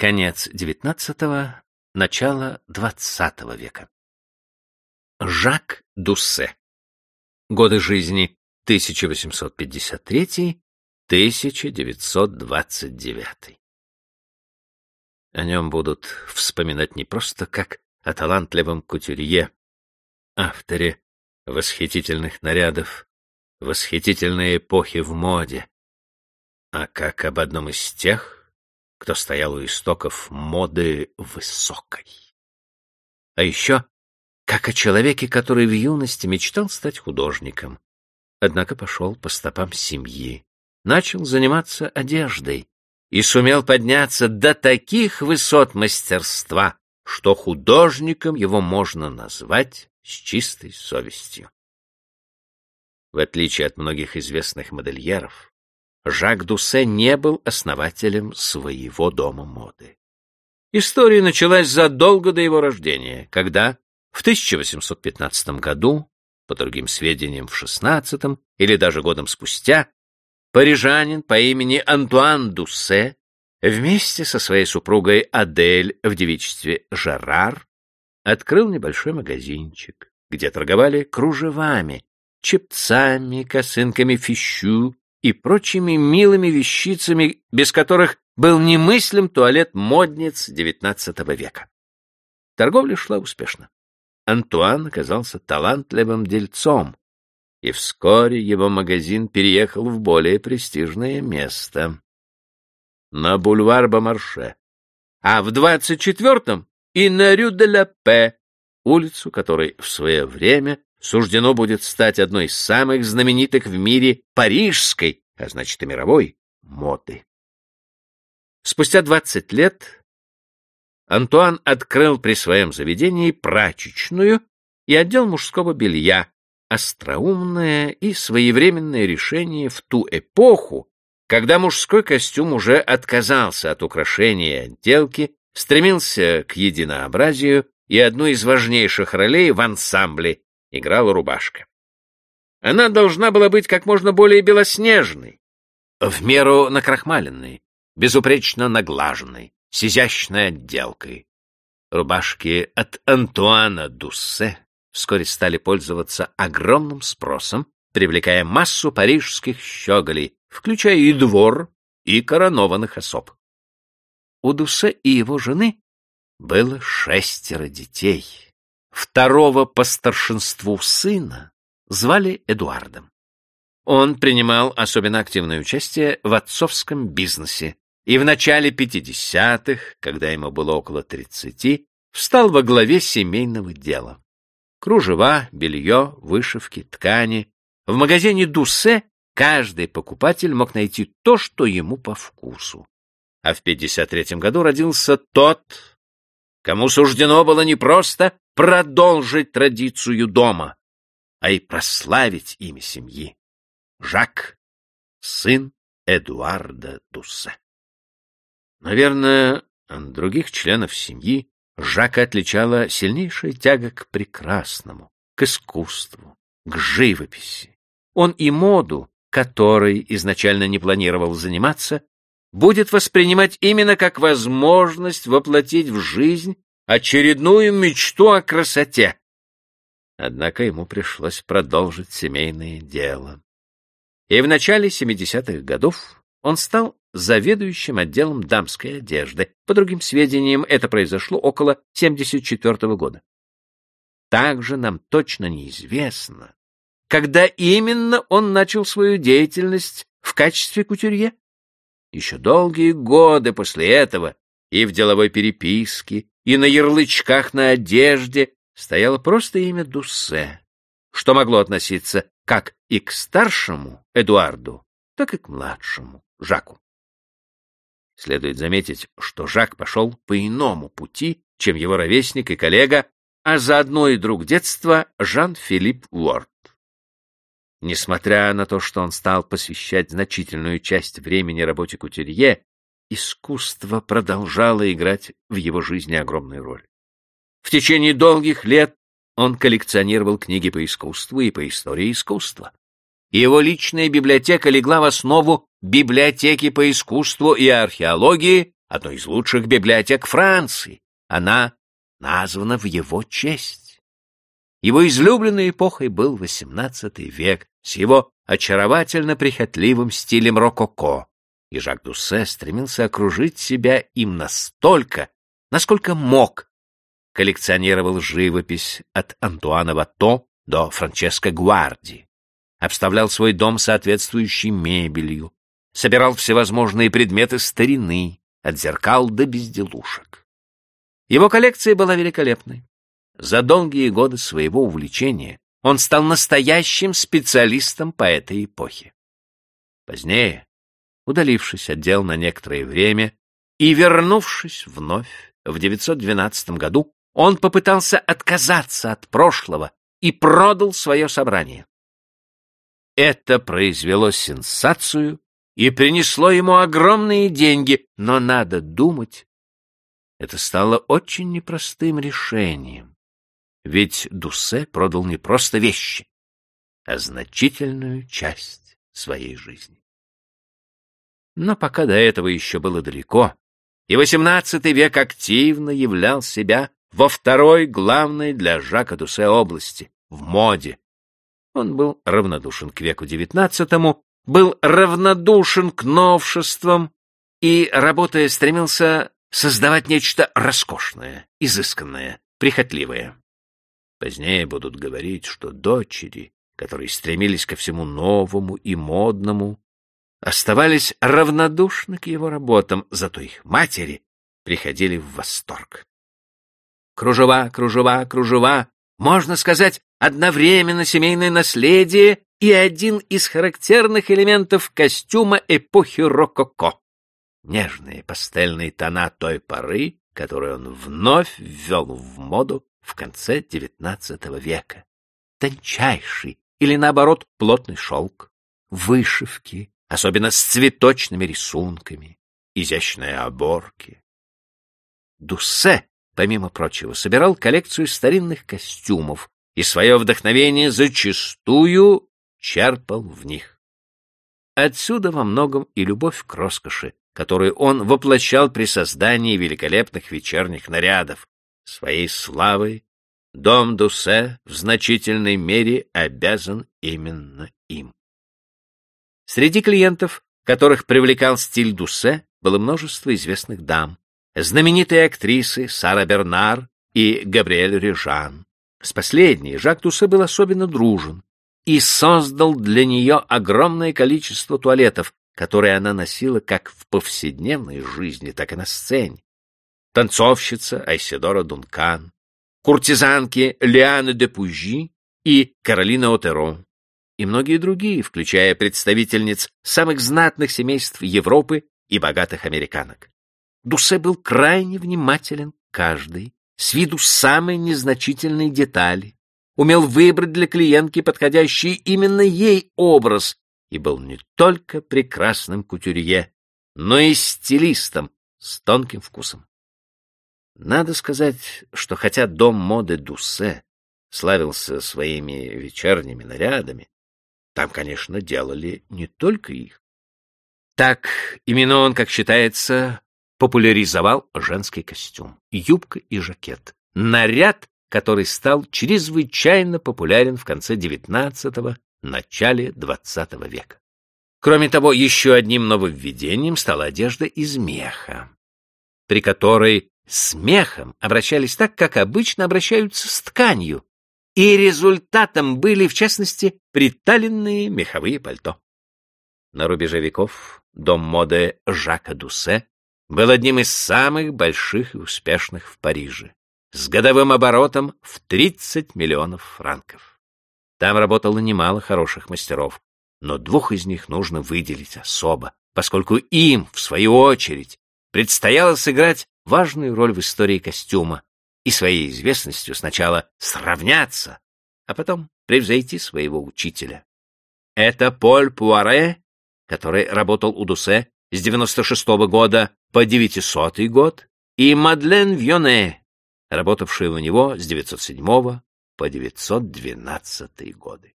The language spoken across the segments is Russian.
Конец XIX – начало XX века. Жак Дуссе. Годы жизни 1853-1929. О нем будут вспоминать не просто как о талантливом кутюрье, авторе восхитительных нарядов, восхитительной эпохи в моде, а как об одном из тех, кто стоял у истоков моды высокой. А еще как о человеке, который в юности мечтал стать художником, однако пошел по стопам семьи, начал заниматься одеждой и сумел подняться до таких высот мастерства, что художником его можно назвать с чистой совестью. В отличие от многих известных модельеров, Жак Дуссе не был основателем своего дома моды. История началась задолго до его рождения, когда в 1815 году, по другим сведениям в 16 или даже годом спустя, парижанин по имени Антуан Дуссе вместе со своей супругой Адель в девичестве Жарар открыл небольшой магазинчик, где торговали кружевами, чепцами, косынками фищу и прочими милыми вещицами, без которых был немыслим туалет модниц XIX века. Торговля шла успешно. Антуан оказался талантливым дельцом, и вскоре его магазин переехал в более престижное место — на бульвар Бомарше, а в 24-м и на Рю-де-ла-Пе, улицу, которой в свое время суждено будет стать одной из самых знаменитых в мире парижской, а значит и мировой, моды. Спустя 20 лет Антуан открыл при своем заведении прачечную и отдел мужского белья, остроумное и своевременное решение в ту эпоху, когда мужской костюм уже отказался от украшения отделки, стремился к единообразию, и одну из важнейших ролей в ансамбле играла рубашка. Она должна была быть как можно более белоснежной, в меру накрахмаленной, безупречно наглаженной, с изящной отделкой. Рубашки от Антуана Дуссе вскоре стали пользоваться огромным спросом, привлекая массу парижских щеголей, включая и двор, и коронованных особ. У Дуссе и его жены было шестеро детей. Второго по старшинству сына звали Эдуардом. Он принимал особенно активное участие в отцовском бизнесе и в начале 50-х, когда ему было около 30, встал во главе семейного дела. Кружева, белье, вышивки, ткани. В магазине Дуссе каждый покупатель мог найти то, что ему по вкусу. А в 53 году родился тот, кому суждено было не просто продолжить традицию дома, а и прославить имя семьи. Жак, сын Эдуарда Дуссе. Наверное, других членов семьи Жака отличала сильнейшая тяга к прекрасному, к искусству, к живописи. Он и моду, которой изначально не планировал заниматься, будет воспринимать именно как возможность воплотить в жизнь очередную мечту о красоте. Однако ему пришлось продолжить семейное дело. И в начале 70-х годов он стал заведующим отделом дамской одежды. По другим сведениям, это произошло около 74 -го года. Также нам точно неизвестно, когда именно он начал свою деятельность в качестве кутюрье. Еще долгие годы после этого и в деловой переписке, и на ярлычках на одежде стояло просто имя Дуссе, что могло относиться как и к старшему Эдуарду, так и к младшему Жаку. Следует заметить, что Жак пошел по иному пути, чем его ровесник и коллега, а заодно и друг детства Жан-Филипп Уорд. Несмотря на то, что он стал посвящать значительную часть времени работе кутюрье, искусство продолжало играть в его жизни огромную роль. В течение долгих лет он коллекционировал книги по искусству и по истории искусства. Его личная библиотека легла в основу библиотеки по искусству и археологии, одной из лучших библиотек Франции. Она названа в его честь. Его излюбленной эпохой был XVIII век с его очаровательно прихотливым стилем рококо, и Жак Дуссе стремился окружить себя им настолько, насколько мог. Коллекционировал живопись от Антуана Ватто до Франческо Гуарди, обставлял свой дом соответствующей мебелью, собирал всевозможные предметы старины, от зеркал до безделушек. Его коллекция была великолепной. За долгие годы своего увлечения он стал настоящим специалистом по этой эпохе. Позднее, удалившись от дел на некоторое время и вернувшись вновь в 912 году, он попытался отказаться от прошлого и продал свое собрание. Это произвело сенсацию и принесло ему огромные деньги, но надо думать, это стало очень непростым решением. Ведь Дуссе продал не просто вещи, а значительную часть своей жизни. Но пока до этого еще было далеко, и XVIII век активно являл себя во второй главной для Жака Дуссе области — в моде. Он был равнодушен к веку XIX, был равнодушен к новшествам и, работая, стремился создавать нечто роскошное, изысканное, прихотливое. Позднее будут говорить, что дочери, которые стремились ко всему новому и модному, оставались равнодушны к его работам, зато их матери приходили в восторг. Кружева, кружева, кружева, можно сказать, одновременно семейное наследие и один из характерных элементов костюма эпохи рококо. Нежные пастельные тона той поры, которую он вновь ввел в моду в конце XIX века. Тончайший или, наоборот, плотный шелк, вышивки, особенно с цветочными рисунками, изящные оборки. Дуссе, помимо прочего, собирал коллекцию старинных костюмов и свое вдохновение зачастую черпал в них. Отсюда во многом и любовь к роскоши, которую он воплощал при создании великолепных вечерних нарядов, Своей славой дом Дусе в значительной мере обязан именно им. Среди клиентов, которых привлекал стиль Дусе, было множество известных дам. Знаменитые актрисы Сара Бернар и Габриэль Режан. С последней Жак Дусе был особенно дружен и создал для нее огромное количество туалетов, которые она носила как в повседневной жизни, так и на сцене танцовщица Айседора Дункан, куртизанки Лианы де Пужи и Каролина Отеро, и многие другие, включая представительниц самых знатных семейств Европы и богатых американок. Дусе был крайне внимателен к каждой, с виду самой незначительной детали, умел выбрать для клиентки подходящий именно ей образ и был не только прекрасным кутюрье, но и стилистом с тонким вкусом. Надо сказать, что хотя дом моды Дуссе славился своими вечерними нарядами, там, конечно, делали не только их. Так именно он, как считается, популяризовал женский костюм, юбка и жакет. Наряд, который стал чрезвычайно популярен в конце XIX – начале XX века. Кроме того, еще одним нововведением стала одежда из меха, при которой смехом обращались так, как обычно обращаются с тканью, и результатом были, в частности, приталенные меховые пальто. На рубеже веков дом моды Жака Дусе был одним из самых больших и успешных в Париже, с годовым оборотом в 30 миллионов франков. Там работало немало хороших мастеров, но двух из них нужно выделить особо, поскольку им, в свою очередь, предстояло сыграть важную роль в истории костюма и своей известностью сначала сравняться, а потом превзойти своего учителя. Это Поль Пуаре, который работал у Дусе с 96 -го года по 900 год, и Мадлен Вьоне, работавшая у него с 907 по 912 годы.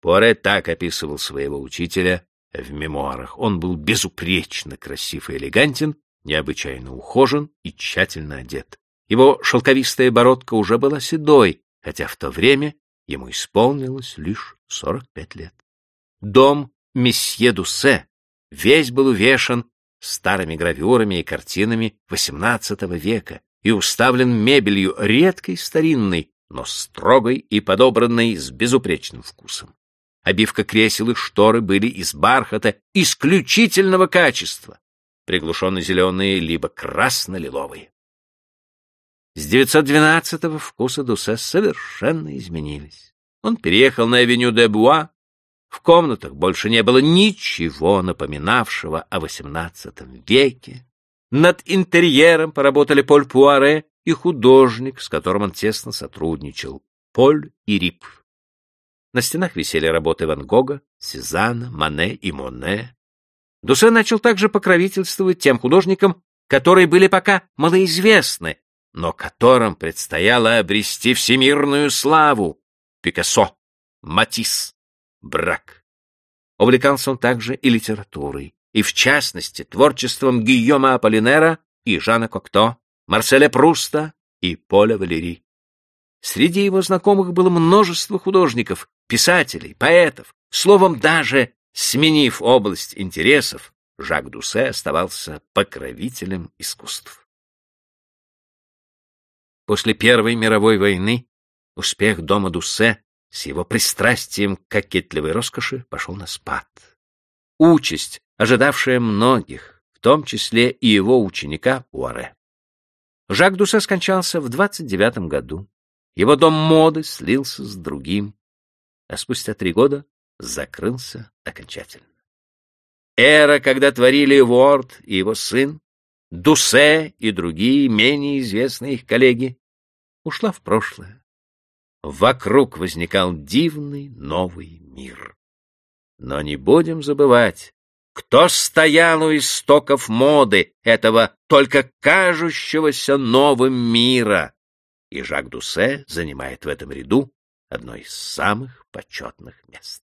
Пуаре так описывал своего учителя в мемуарах. Он был безупречно красив и элегантен, необычайно ухожен и тщательно одет. Его шелковистая бородка уже была седой, хотя в то время ему исполнилось лишь сорок пять лет. Дом месье Дуссе весь был увешан старыми гравюрами и картинами XVIII века и уставлен мебелью редкой старинной, но строгой и подобранной с безупречным вкусом. Обивка кресел и шторы были из бархата исключительного качества, приглушенно-зеленые либо красно-лиловые. С 912-го вкусы Дусе совершенно изменились. Он переехал на авеню де Буа. В комнатах больше не было ничего напоминавшего о XVIII веке. Над интерьером поработали Поль Пуаре и художник, с которым он тесно сотрудничал, Поль и Рип. На стенах висели работы Ван Гога, Сезанна, Мане и Моне. Дусе начал также покровительствовать тем художникам, которые были пока малоизвестны, но которым предстояло обрести всемирную славу — Пикассо, Матисс, Брак. Увлекался он также и литературой, и, в частности, творчеством Гийома Аполлинера и Жана Кокто, Марселя Пруста и Поля Валери. Среди его знакомых было множество художников, писателей, поэтов. Словом, даже сменив область интересов, Жак Дусе оставался покровителем искусств. После Первой мировой войны успех дома Дуссе с его пристрастием к кокетливой роскоши пошел на спад. Участь, ожидавшая многих, в том числе и его ученика Пуаре. Жак Дуссе скончался в 29 году. Его дом моды слился с другим, а спустя три года закрылся окончательно. Эра, когда творили Уорд и его сын, Дусе и другие менее известные их коллеги, ушла в прошлое. Вокруг возникал дивный новый мир. Но не будем забывать, кто стоял у истоков моды этого только кажущегося новым мира. И Жак Дусе занимает в этом ряду одно из самых почетных мест.